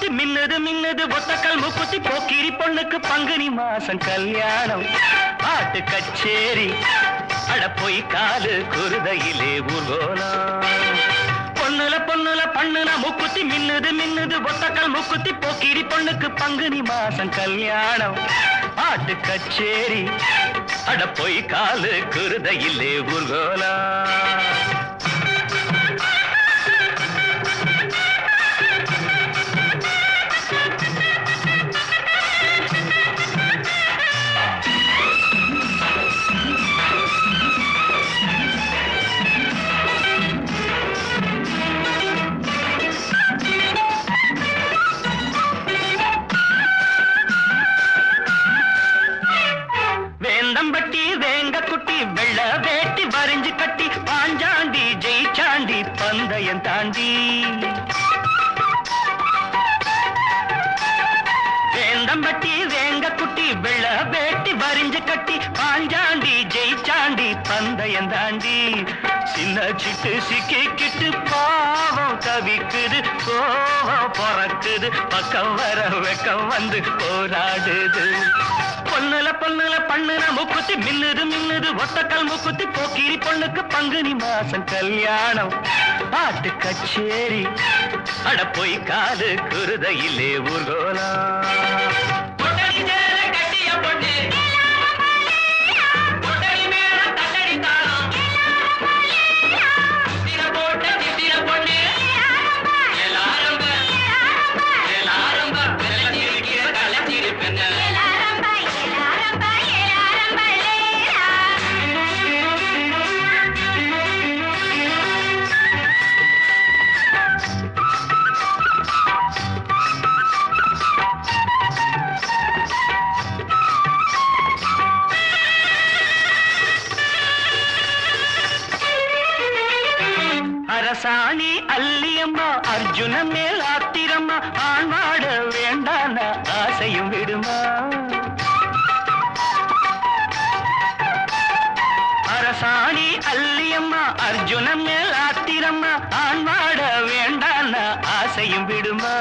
பொட்டி மின்னது மின்னது ஒத்தக்கல் முக்குத்தி போக்கிரி பொண்ணுக்கு பங்குனி மாசம் கல்யாணம். பாட்டு கச்சேரி அட பொய் காலு குருதையிலே ஊர்கோலம் பொண்ணுல பொண்ணுல பண்ணுல முக்குத்தி மின்னுது மின்னுது ஒத்தக்கல் முக்குத்தி போக்கிரி பொண்ணுக்கு பங்குனி மாசம் கல்யாணம். பாட்டு கச்சேரி அட பொய் காலு குருதையிலே ஊர்கோலம் வேந்தம்பட்டி வேங்க குட்டி வெள்ள வேட்டி வரைஞ்சு கட்டி பாஞ்சாண்டி ஜெயிச்சாண்டி பந்தயம் தாண்டி. வேந்தம்பட்டி வேங்க குட்டி வெள்ள வேட்டி வரிஞ்சு கட்டி பாஞ்சாண்டி ஜெயிச்சாண்டி பந்தயம் தாண்டி. சின்ன சிட்டு சிக்கிக்கிட்டு பாவம் தவிக்குது கோவம் பிறக்குது பக்கம் வர வெக்கம் வந்து போராடுது. பொண்ணுல பொண்ணுல பண்ணுல முக்குத்தி மின்னுது மின்னுது. ஒத்தக்கல் முக்குத்தி போக்கிரி பொண்ணுக்கு பங்குனி மாசம் கல்யாணம். பாட்டு கச்சேரி அட போய் காது குருதையிலே ஊர்கோலம் சாணி அல்லியம்மா அர்ஜுன மேல் ஆத்திரம்மா ஆண்மாட வேண்டான ஆசையும் விடுமா? அரசாணி அல்லியம்மா அர்ஜுன மேல் ஆத்திரம்மா ஆண்மாட வேண்டான ஆசையும் விடுமா?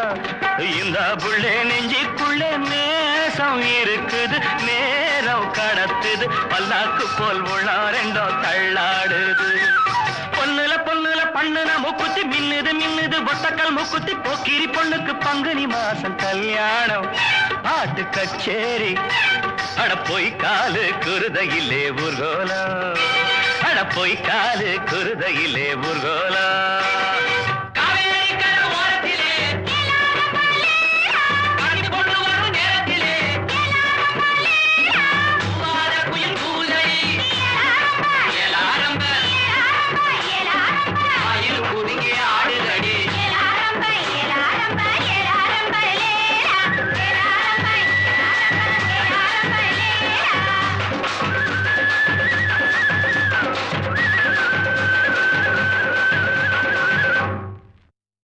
இந்த புள்ளே நெஞ்சிக்குள்ளே நேசம் இருக்குது நேரம் கடத்துது பல்லாக்கு போல் உள்ளாரன் ஒத்தக்கல் மூக்குத்தி போக்கிரி பொண்ணுக்கு பங்குனி மாசம் கல்யாணம். பாட்டு கச்சேரி. அட போய் காலு குருதையிலே ஊர்கோலம் அட போய் காலு குருதையிலே ஊர்கோலம்